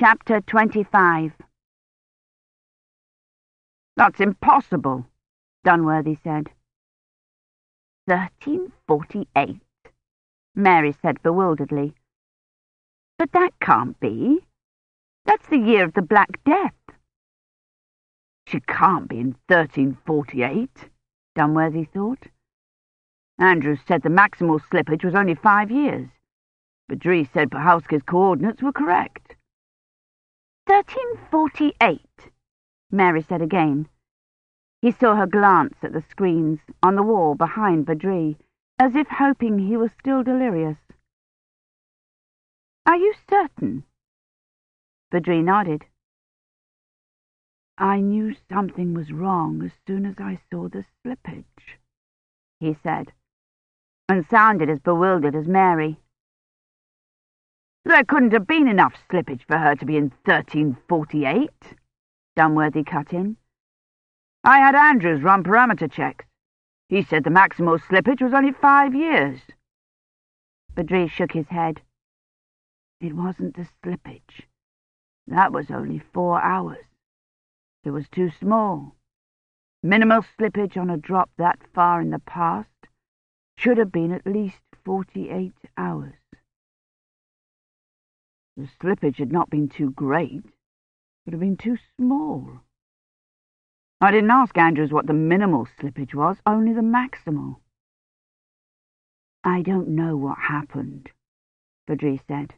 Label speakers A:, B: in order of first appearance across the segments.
A: Chapter 25 That's impossible, Dunworthy said. 1348, Mary said bewilderedly. But that can't be. That's the year of the Black Death. She can't be in 1348, Dunworthy thought. Andrews said the maximal slippage was only five years. Badri said Puhalski's coordinates were correct. 1348, Mary said again. He saw her glance at the screens on the wall behind Badri, as if hoping he was still delirious. Are you certain? Badri nodded. I knew something was wrong as soon as I saw the slippage, he said, and sounded as bewildered as Mary. There couldn't have been enough slippage for her to be in 1348, Dunworthy cut in. I had Andrews run parameter checks. He said the maximal slippage was only five years. Badri shook his head. It wasn't the slippage. That was only four hours. It was too small. Minimal slippage on a drop that far in the past should have been at least forty-eight hours. The slippage had not been too great. It had been too small. I didn't ask Andrews what the minimal slippage was, only the maximal. I don't know what happened, Badri said.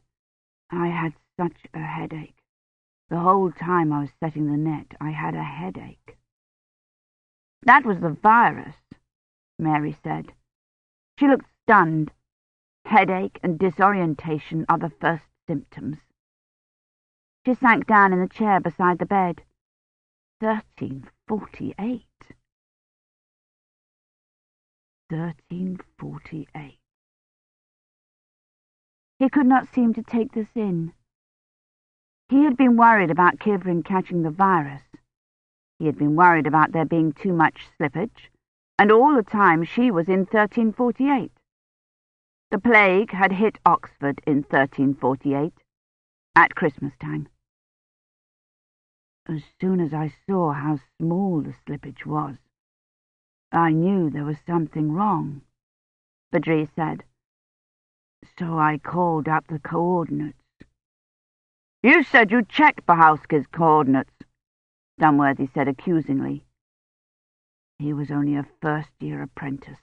A: I had such a headache. The whole time I was setting the net, I had a headache. That was the virus, Mary said. She looked stunned. Headache and disorientation are the first symptoms. She sank down in the chair beside the bed. Thirteen forty-eight. Thirteen forty-eight. He could not seem to take this in. He had been worried about Kivrin catching the virus. He had been worried about there being too much slippage, and all the time she was in 1348. The plague had hit Oxford in 1348, at Christmas time. As soon as I saw how small the slippage was, I knew there was something wrong, Badri said. So I called up the coordinates. You said you checked Puhalski's coordinates, Dunworthy said accusingly. He was only a first-year apprentice.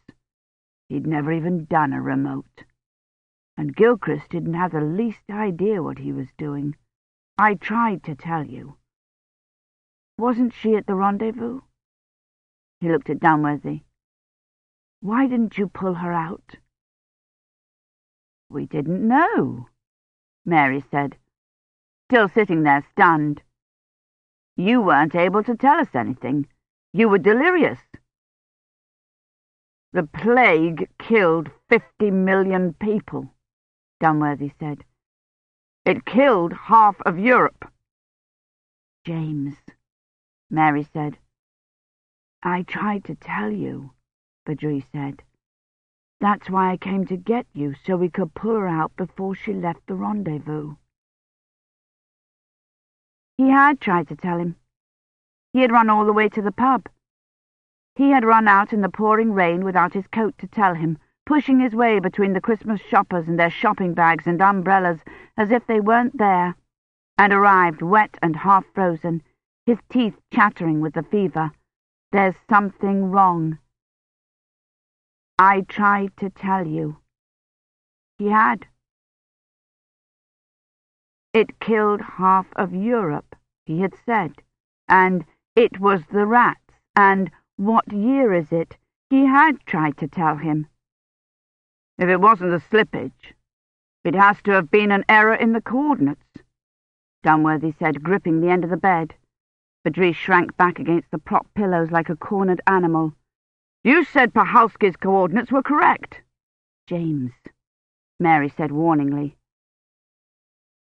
A: He'd never even done a remote. And Gilchrist didn't have the least idea what he was doing. I tried to tell you. Wasn't she at the rendezvous? He looked at Dunworthy. Why didn't you pull her out? We didn't know, Mary said still sitting there stunned. You weren't able to tell us anything. You were delirious. The plague killed fifty million people, Dunworthy said. It killed half of Europe. James, Mary said. I tried to tell you, Badri said. That's why I came to get you, so we could pull her out before she left the rendezvous. He had tried to tell him. He had run all the way to the pub. He had run out in the pouring rain without his coat to tell him, pushing his way between the Christmas shoppers and their shopping bags and umbrellas as if they weren't there, and arrived wet and half-frozen, his teeth chattering with the fever. There's something wrong. I tried to tell you. He had. It killed half of Europe, he had said, and it was the rats, and what year is it? He had tried to tell him. If it wasn't the slippage, it has to have been an error in the coordinates, Dunworthy said, gripping the end of the bed. Badri shrank back against the prop pillows like a cornered animal. You said Puhalski's coordinates were correct. James, Mary said warningly.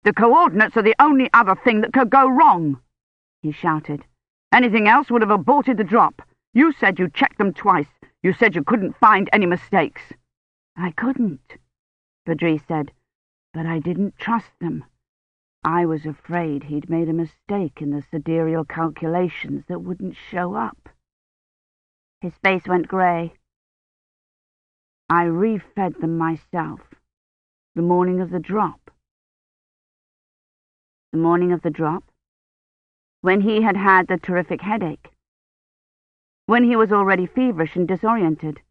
A: The coordinates are the only other thing that could go wrong, he shouted. Anything else would have aborted the drop. You said you checked them twice. You said you couldn't find any mistakes. I couldn't, Badri said, but I didn't trust them. I was afraid he'd made a mistake in the sidereal calculations that wouldn't show up. His face went grey. I refed them myself, the morning of the drop. The morning of the drop? When he had had the terrific headache. When he was already feverish and disoriented.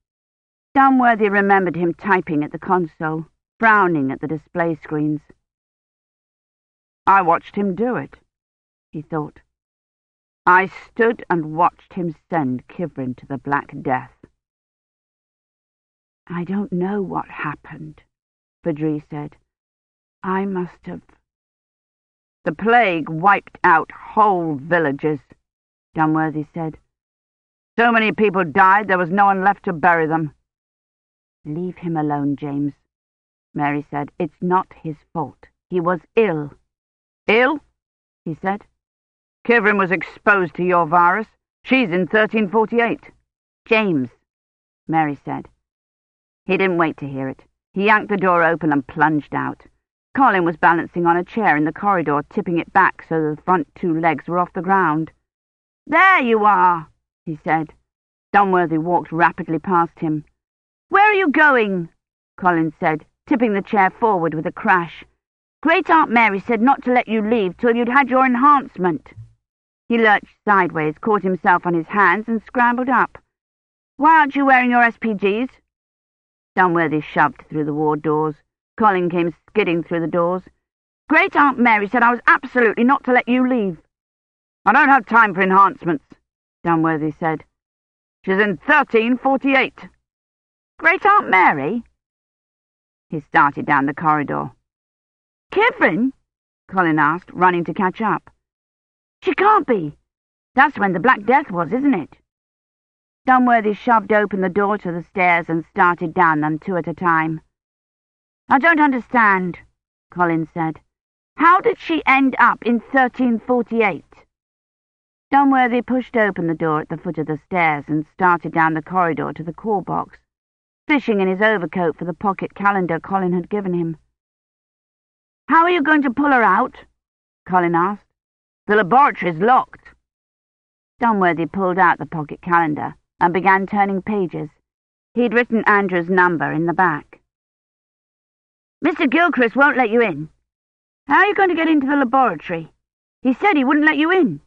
A: Dunworthy remembered him typing at the console, frowning at the display screens. I watched him do it, he thought. I stood and watched him send Kivrin to the Black Death. I don't know what happened, Badri said. I must have... The plague wiped out whole villages, Dunworthy said. So many people died there was no one left to bury them. Leave him alone, James, Mary said. It's not his fault. He was ill. Ill? he said. Kivrin was exposed to your virus. She's in 1348. James, Mary said. He didn't wait to hear it. He yanked the door open and plunged out. Colin was balancing on a chair in the corridor, tipping it back so the front two legs were off the ground. There you are, he said. Dunworthy walked rapidly past him. Where are you going? Colin said, tipping the chair forward with a crash. Great Aunt Mary said not to let you leave till you'd had your enhancement. He lurched sideways, caught himself on his hands, and scrambled up. Why aren't you wearing your SPGs? Dunworthy shoved through the ward doors. Colin came skidding through the doors. Great Aunt Mary said I was absolutely not to let you leave. I don't have time for enhancements, Dunworthy said. She's in 1348. Great Aunt Mary? He started down the corridor. Kivrin? Colin asked, running to catch up. She can't be. That's when the Black Death was, isn't it? Dunworthy shoved open the door to the stairs and started down them two at a time. I don't understand, Colin said. How did she end up in 1348? Dunworthy pushed open the door at the foot of the stairs and started down the corridor to the call box, fishing in his overcoat for the pocket calendar Colin had given him. How are you going to pull her out? Colin asked. The laboratory's locked. Dunworthy pulled out the pocket calendar and began turning pages. He'd written Andrew's number in the back. Mr. Gilchrist won't let you in. How are you going to get into the laboratory? He said he wouldn't let you in.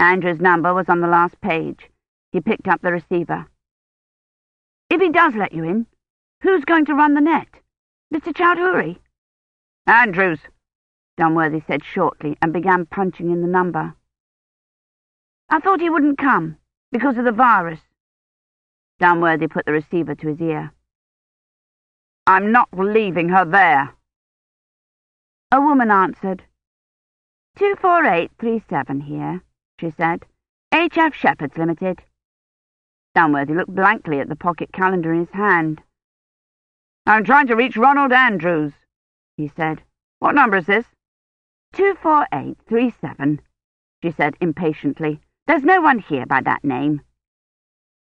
A: Andrew's number was on the last page. He picked up the receiver. If he does let you in, who's going to run the net? Mr. Chaudhuri? Andrews, Dunworthy said shortly and began punching in the number. I thought he wouldn't come. Because of the virus. Dunworthy put the receiver to his ear. I'm not leaving her there. A woman answered. 24837 here, she said. H.F. Shepherds Limited. Dunworthy looked blankly at the pocket calendar in his hand. I'm trying to reach Ronald Andrews, he said. What number is this? 24837, she said impatiently. There's no one here by that name.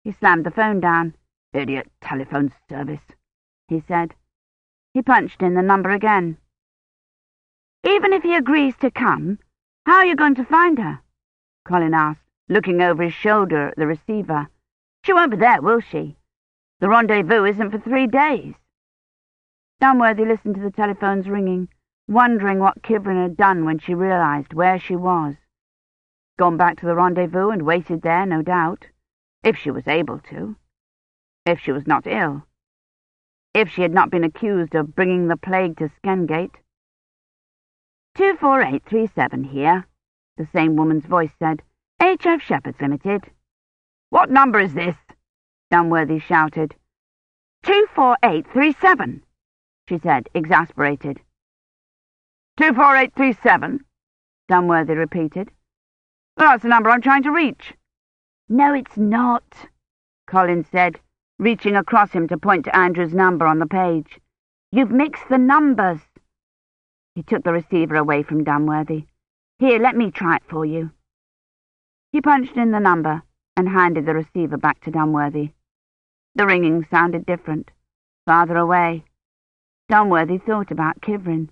A: He slammed the phone down. Idiot telephone service, he said. He punched in the number again. Even if he agrees to come, how are you going to find her? Colin asked, looking over his shoulder at the receiver. She won't be there, will she? The rendezvous isn't for three days. Dunworthy listened to the telephones ringing, wondering what Kivrin had done when she realized where she was. Gone back to the rendezvous and waited there, no doubt. If she was able to. If she was not ill. If she had not been accused of bringing the plague to Skendgate. 24837 here, the same woman's voice said. H.F. Shepherds Limited. What number is this? Dunworthy shouted. 24837, she said, exasperated. 24837, Dunworthy repeated. Well, that's the number I'm trying to reach. No, it's not, Colin said, reaching across him to point to Andrew's number on the page. You've mixed the numbers. He took the receiver away from Dunworthy. Here, let me try it for you. He punched in the number and handed the receiver back to Dunworthy. The ringing sounded different, farther away. Dunworthy thought about Kivrin.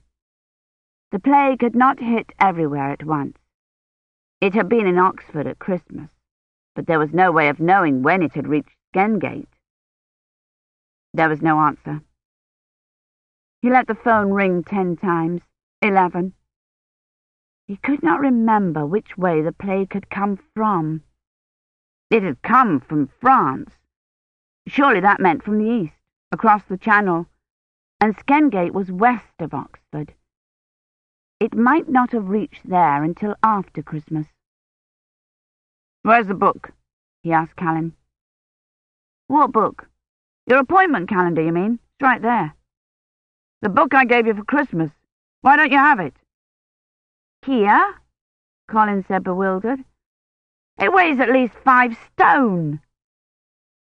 A: The plague had not hit everywhere at once. It had been in Oxford at Christmas, but there was no way of knowing when it had reached Skendgate. There was no answer. He let the phone ring ten times, eleven. He could not remember which way the plague had come from. It had come from France. Surely that meant from the east, across the Channel, and Skendgate was west of Oxford. It might not have reached there until after Christmas.
B: Where's the book? he asked Colin.
A: What book?
B: Your appointment calendar, you mean? It's right there. The book I gave you for Christmas. Why don't you have it?
A: Here? Colin said, bewildered. It weighs at least five stone.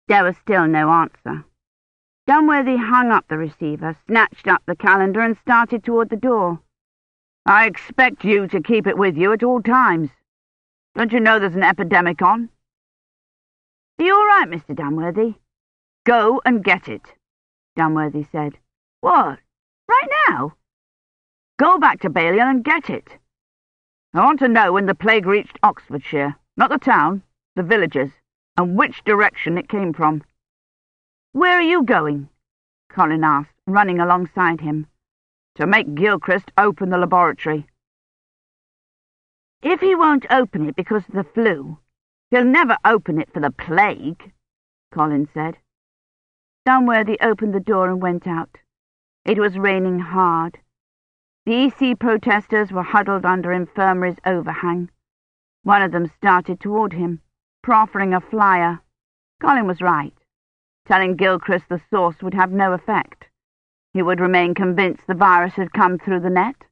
A: There was still no answer. Dunworthy hung up the receiver, snatched up the calendar, and started toward the door.
B: I expect you to keep it with you at all times. Don't you know there's an epidemic on?
A: Are all right, Mr. Dunworthy?
B: Go and get it,
A: Dunworthy said.
B: What?
A: Right now?
B: Go back to Balliol and get it. I want to know when the plague reached Oxfordshire, not the town, the villages, and which direction it came from.
A: Where are you going? Colin asked, running alongside him
B: to make Gilchrist open the laboratory.
A: If he won't open it because of the flu, he'll never open it for the plague, Colin said. Dunworthy opened the door and went out. It was raining hard. The EC protesters were huddled under infirmary's overhang. One of them started toward him, proffering a flyer. Colin was right. Telling Gilchrist the source would have no effect. He would remain convinced the virus had come through the net.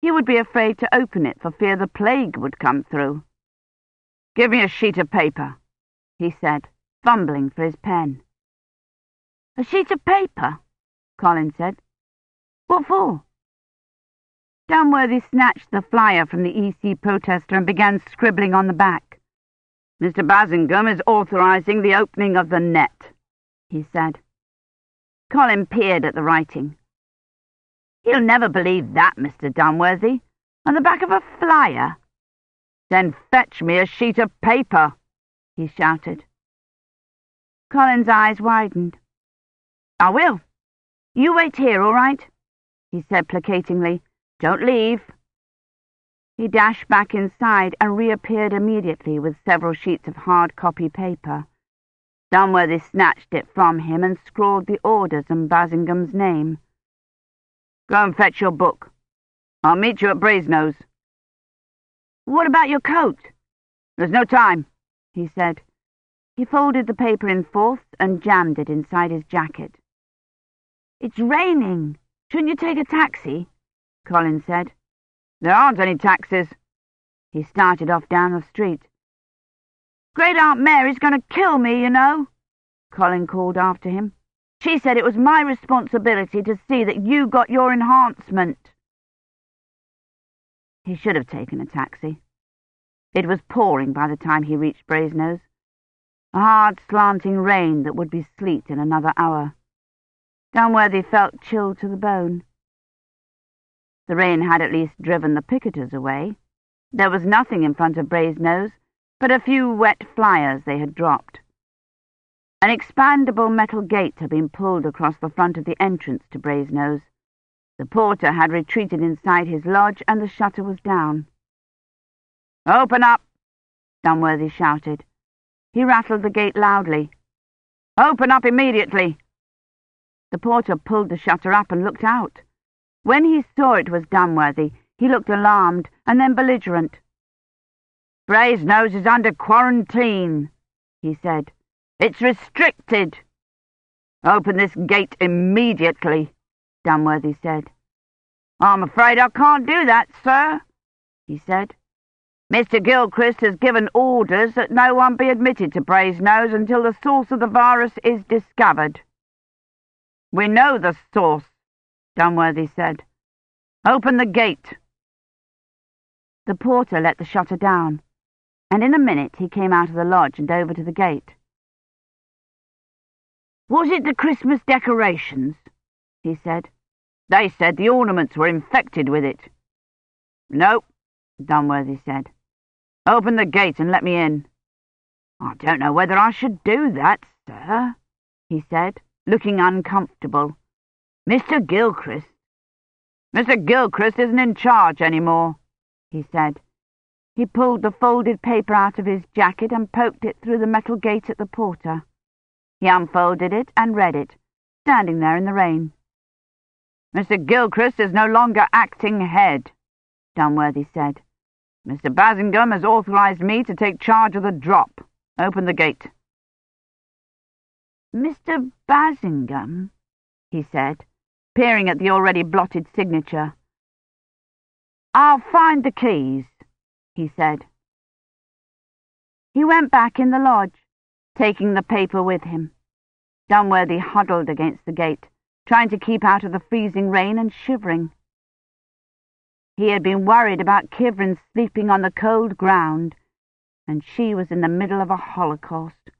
A: He would be afraid to open it for fear the plague would come through.
B: Give me a sheet of paper, he said, fumbling for his pen.
A: A sheet of paper? Colin said. What for? Dunworthy snatched the flyer from the EC protester and began scribbling on the back.
B: Mr. Basingame is authorizing the opening of the net, he said.
A: Colin peered at the writing. He'll never believe that, Mr. Dunworthy. On the back of a flyer.
B: Then fetch me a sheet of paper, he shouted.
A: Colin's eyes widened. I will. You wait here, all right? he said placatingly. Don't leave. He dashed back inside and reappeared immediately with several sheets of hard copy paper. Dunworthy snatched it from him and scrawled the orders and Basingame's name.
B: Go and fetch your book. I'll meet you at Brasenose.
A: What about your coat?
B: There's no time,
A: he said. He folded the paper in fourths and jammed it inside his jacket. It's raining. Shouldn't you take a taxi? Colin said.
B: There aren't any taxis.
A: He started off down the street. Great Aunt Mary's going to kill me, you know, Colin called after him. She said it was my responsibility to see that you got your enhancement. He should have taken a taxi. It was pouring by the time he reached Brasenose. A hard, slanting rain that would be sleet in another hour. Dunworthy felt chilled to the bone. The rain had at least driven the picketers away. There was nothing in front of Brasenose but a few wet flyers they had dropped. An expandable metal gate had been pulled across the front of the entrance to Brasenose. The porter had retreated inside his lodge and the shutter was down.
B: Open up,
A: Dunworthy shouted. He rattled the gate loudly.
B: Open up immediately.
A: The porter pulled the shutter up and looked out. When he saw it was Dunworthy, he looked alarmed and then belligerent.
B: Brasenose is under quarantine, he said. It's restricted. Open this gate immediately, Dunworthy said. I'm afraid I can't do that, sir, he said. Mr. Gilchrist has given orders that no one be admitted to Brasenose until the source of the virus is discovered. We know the source, Dunworthy said. Open the gate.
A: The porter let the shutter down and in a minute he came out of the lodge and over to the gate.
B: Was it the Christmas decorations? he said. They said the ornaments were infected with it. No, Dunworthy said. Open the gate and let me in. I don't know whether I should do that, sir, he said, looking uncomfortable. Mr. Gilchrist. Mr. Gilchrist isn't in charge any more, he said. He pulled the folded paper out of his jacket and poked it through the metal gate at the porter. He unfolded it and read it, standing there in the rain. Mr. Gilchrist is no longer acting head, Dunworthy said. Mr. Basingame has authorized me to take charge of the drop. Open the gate.
A: Mr. Basingame, he said, peering at the already blotted signature. I'll find the keys he said. He went back in the lodge, taking the paper with him. Dunworthy huddled against the gate, trying to keep out of the freezing rain and shivering. He had been worried about Kivrin sleeping on the cold ground, and she was in the middle of a holocaust,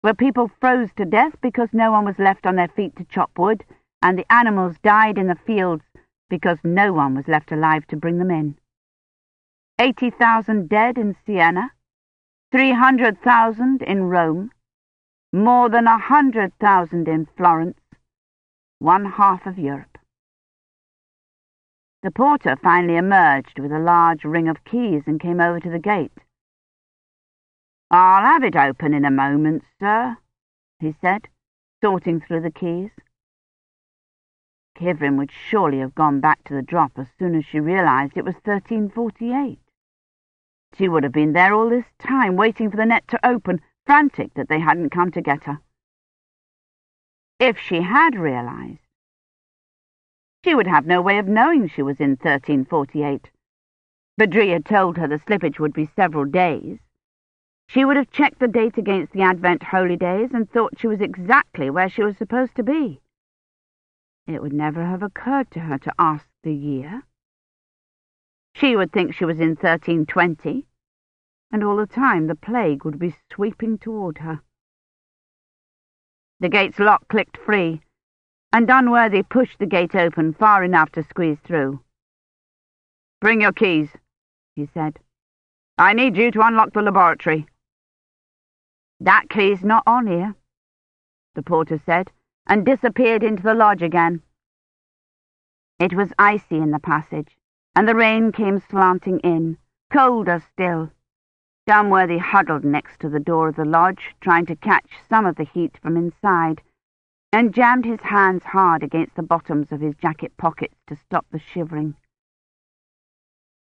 A: where people froze to death because no one was left on their feet to chop wood, and the animals died in the fields because no one was left alive to bring them in. 80,000 dead in Siena, 300,000 in Rome, more than a 100,000 in Florence, one half of Europe. The porter finally emerged with a large ring of keys and came over to the gate. I'll have it open in a moment, sir, he said, sorting through the keys. Kivrin would surely have gone back to the drop as soon as she realized it was 1348. She would have been there all this time, waiting for the net to open, frantic that they hadn't come to get her. If she had realized, she would have no way of knowing she was in 1348. Badri had told her the slippage would be several days. She would have checked the date against the Advent holy days and thought she was exactly where she was supposed to be. It would never have occurred to her to ask the year. She would think she was in 1320, and all the time the plague would be sweeping toward her. The gate's lock clicked free, and Dunworthy pushed the gate open far enough to squeeze through. Bring your keys, he said. I need you to unlock the laboratory. That key's not on here, the porter said, and disappeared into the lodge again. It was icy in the passage, and the rain came slanting in, colder still. Dunworthy huddled next to the door of the lodge, trying to catch some of the heat from inside, and jammed his hands hard against the bottoms of his jacket pockets to stop the shivering.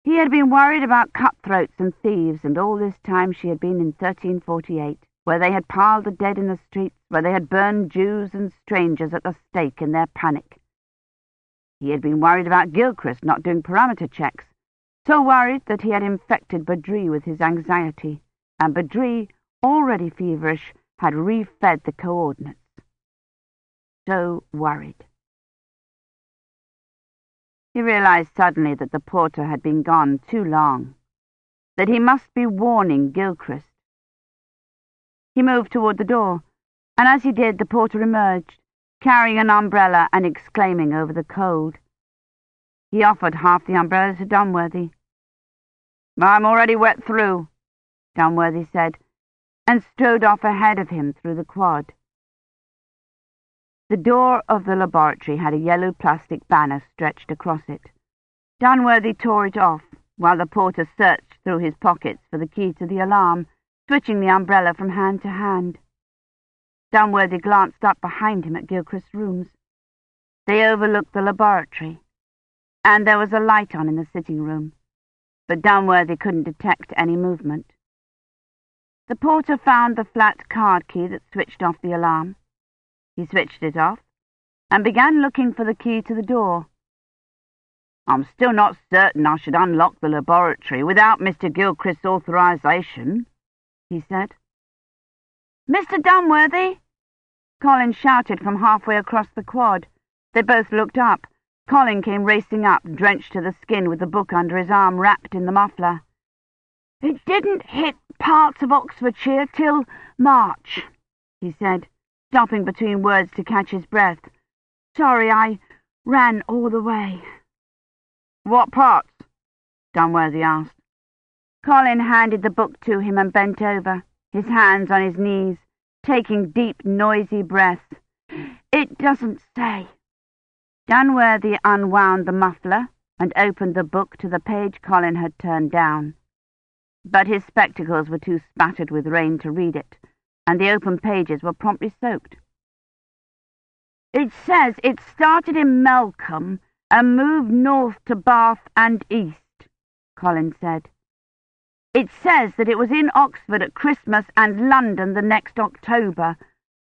A: He had been worried about cutthroats and thieves, and all this time she had been in 1348, where they had piled the dead in the streets, where they had burned Jews and strangers at the stake in their panic. He had been worried about Gilchrist not doing parameter checks, so worried that he had infected Badri with his anxiety, and Badri, already feverish, had refed the coordinates. So worried. He realized suddenly that the porter had been gone too long, that he must be warning Gilchrist. He moved toward the door, and as he did, the porter emerged, carrying an umbrella and exclaiming over the cold. He offered half the umbrella to Dunworthy. I'm already wet through, Dunworthy said, and strode off ahead of him through the quad. The door of the laboratory had a yellow plastic banner stretched across it. Dunworthy tore it off, while the porter searched through his pockets for the key to the alarm, switching the umbrella from hand to hand. Dunworthy glanced up behind him at Gilchrist's rooms. They overlooked the laboratory, and there was a light on in the sitting room, but Dunworthy couldn't detect any movement. The porter found the flat card key that switched off the alarm. He switched it off and began looking for the key to the door. I'm still not certain I should unlock the laboratory without Mr. Gilchrist's authorization, he said. Mr. Dunworthy! Colin shouted from halfway across the quad. They both looked up. Colin came racing up, drenched to the skin with the book under his arm wrapped in the muffler. It didn't hit parts of Oxfordshire till March, he said, stopping between words to catch his breath. Sorry, I ran all the way. What parts?
B: Dunworthy asked. Colin handed the book to him and bent over, his hands on his knees, taking deep, noisy breaths. It doesn't say. Dunworthy unwound the muffler and opened the book to the page Colin had turned down. But his spectacles were too spattered with rain to read it, and the open pages were promptly soaked. It says it started in Melcombe and moved north to Bath and east, Colin said. It says that it was in Oxford at Christmas and London the next October,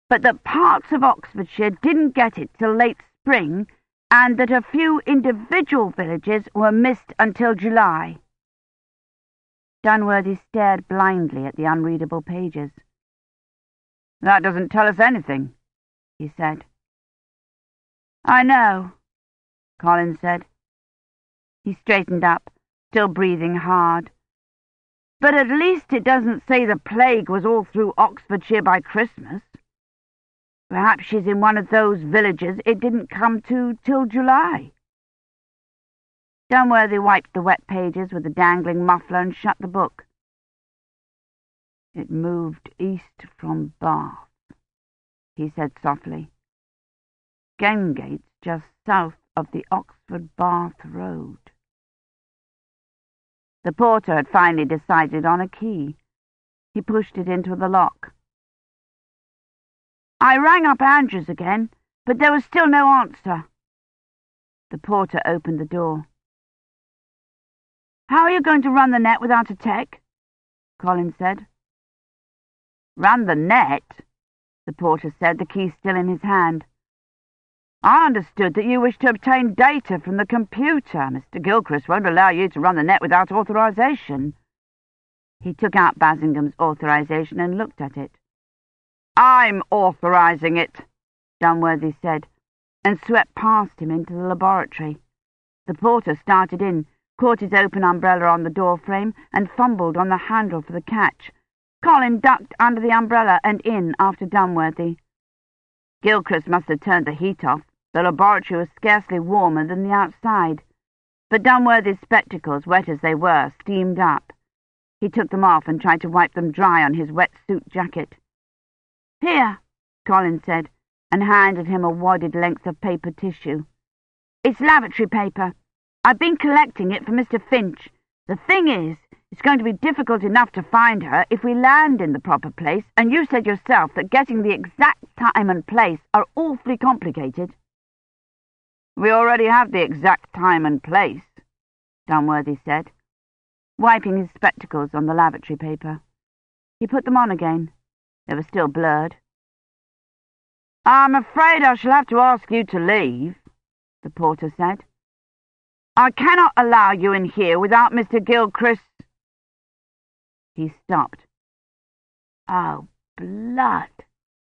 B: but that parts of Oxfordshire didn't get it till late spring, and that a few individual villages were missed until July. Dunworthy stared blindly at the unreadable pages. That doesn't tell us anything, he said. I know, Colin said. He straightened up, still breathing hard. But at least it doesn't say the plague was all through Oxfordshire by Christmas. Perhaps she's in one of those villages it didn't come to till July. Dunworthy wiped the wet pages with a dangling muffler and shut the book. It moved east from Bath, he said softly. Skendgate's just south of the Oxford-Bath Road. The porter had finally decided on a key. He pushed it into the lock. I rang up Andrews again, but there was still no answer. The porter opened the door. How are you going to run the net without a tech? Colin said. Run the net? The porter said, the key still in his hand. I understood that you wished to obtain data from the computer. Mr. Gilchrist won't allow you to run the net without authorization. He took out Basingame's authorization and looked at it. I'm authorizing it, Dunworthy said, and swept past him into the laboratory. The porter started in, caught his open umbrella on the door frame, and fumbled on the handle for the catch. Colin ducked under the umbrella and in after Dunworthy. Gilchrist must have turned the heat off. The laboratory was scarcely warmer than the outside, but Dunworthy's spectacles, wet as they were, steamed up. He took them off and tried to wipe them dry on his wet suit jacket. Here, Colin said, and handed him a wadded length of paper tissue. It's lavatory paper. I've been collecting it for Mr. Finch. The thing is, it's going to be difficult enough to find her if we land in the proper place, and you said yourself that getting the exact time and place are awfully complicated. We already have the exact time and place, Dunworthy said, wiping his spectacles on the lavatory paper. He put them on again. They were still blurred. I'm afraid I shall have to ask you to leave, the porter said. I cannot allow you in here without Mr. Gilchrist. He stopped. Oh, blood,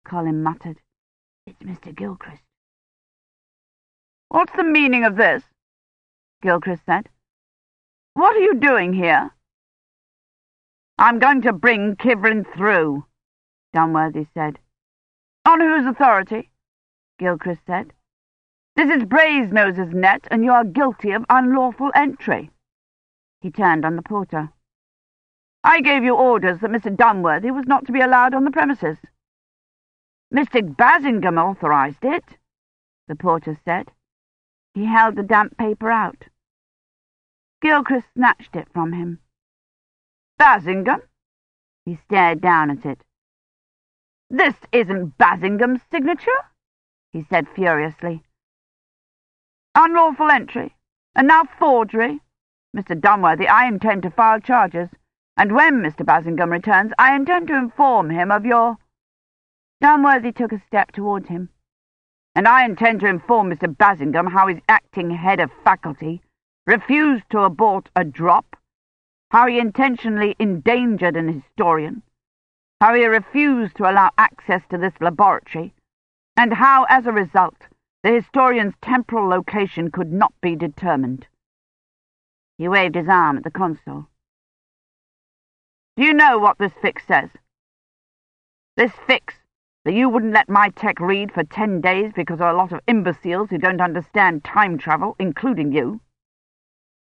B: Colin muttered. It's Mr. Gilchrist. What's the meaning of this? Gilchrist said. What are you doing here? I'm going to bring Kivrin through, Dunworthy said. On whose authority? Gilchrist said. This is Brasenose net, and you are guilty of unlawful entry. He turned on the porter. I gave you orders that Mr. Dunworthy was not to be allowed on the premises. Mr. Basingame authorized it, the porter said. He held the damp paper out. Gilchrist snatched it from him. Basingame? He stared down at it. This isn't Basingame's signature, he said furiously. Unlawful entry, and now forgery. Mr. Dunworthy, I intend to file charges, and when Mr. Basingame returns, I intend to inform him of your... Dunworthy took a step towards him and I intend to inform Mr. Basingame how his acting head of faculty refused to abort a drop, how he intentionally endangered an historian, how he refused to allow access to this laboratory, and how, as a result, the historian's temporal location could not be determined. He waved his arm at the console. Do you know what this fix says? This fix that you wouldn't let my tech read for ten days because of a lot of imbeciles who don't understand time travel, including you.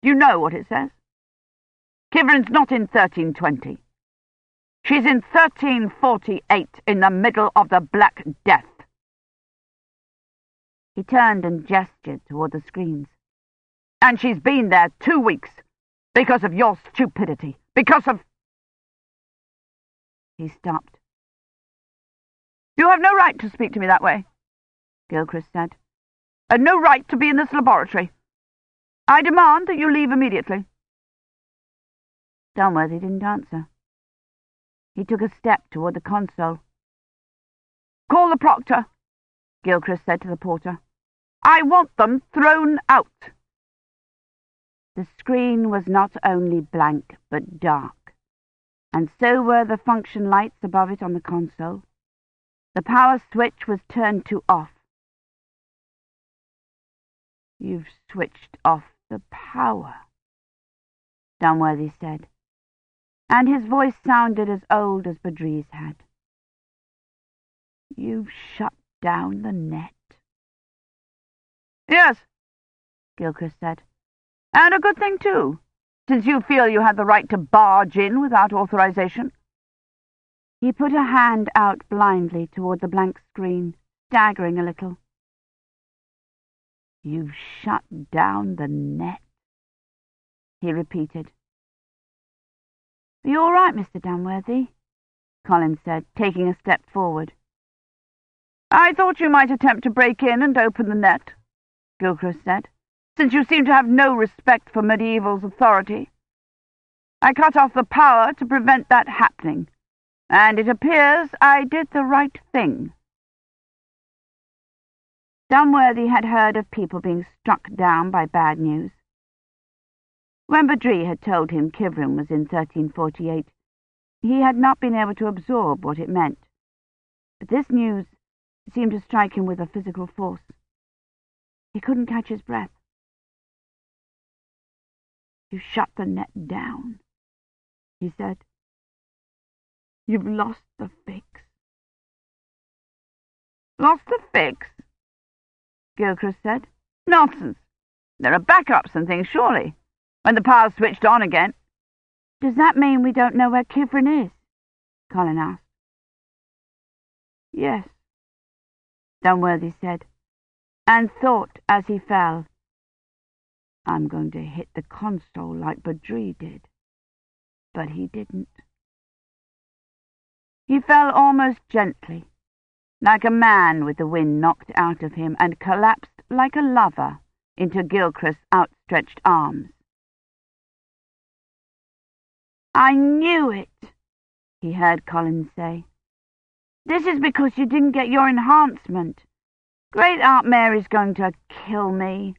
B: Do you know what it says? Kivrin's not in 1320. She's in 1348, in the middle of the Black Death.
A: He turned and gestured toward the screens.
B: And she's been there two weeks, because of your stupidity, because of...
A: He stopped.
B: You have no right to speak to me that way, Gilchrist said, and no right to be in this laboratory. I demand that you leave immediately.
A: Dunworthy didn't answer. He took a step toward the console.
B: Call the proctor, Gilchrist said to the porter. I want them thrown out.
A: The screen was not only blank, but dark, and so were the function lights above it on the console. The power switch was turned to off. You've switched off the power, Dunworthy said, and his voice sounded as old as Badri's had. You've shut down the net.
B: Yes, Gilchrist said, and a good thing, too, since you feel you have the right to barge in without authorization.
A: He put a hand out blindly toward the blank screen, staggering a little. You've shut down the net, he repeated. Are you all right, Mr. Dunworthy? Colin said, taking a step forward.
B: I thought you might attempt to break in and open the net, Gilchrist said, since you seem to have no respect for medieval's authority. I cut off the power to prevent that happening and it appears I did the right thing.
A: Dunworthy had heard of people being struck down by bad news. When Badri had told him Kivrin was in 1348, he had not been able to absorb what it meant. But this news seemed to strike him with a physical force. He couldn't catch his breath. You shut the net down, he said. You've lost the fix.
B: Lost the fix? Gilchrist said. Nonsense. There are backups and things, surely. When the power's switched on again.
A: Does that mean we don't know where Kivrin is? Colin asked. Yes, Dunworthy said, and thought as he fell, I'm going to hit the console like Badri did. But he didn't. He fell almost gently, like a man with the wind knocked out of him, and collapsed like a lover into Gilchrist's outstretched arms. I knew it, he heard Collins say. This is because you didn't get your enhancement. Great Aunt Mary's going to kill me.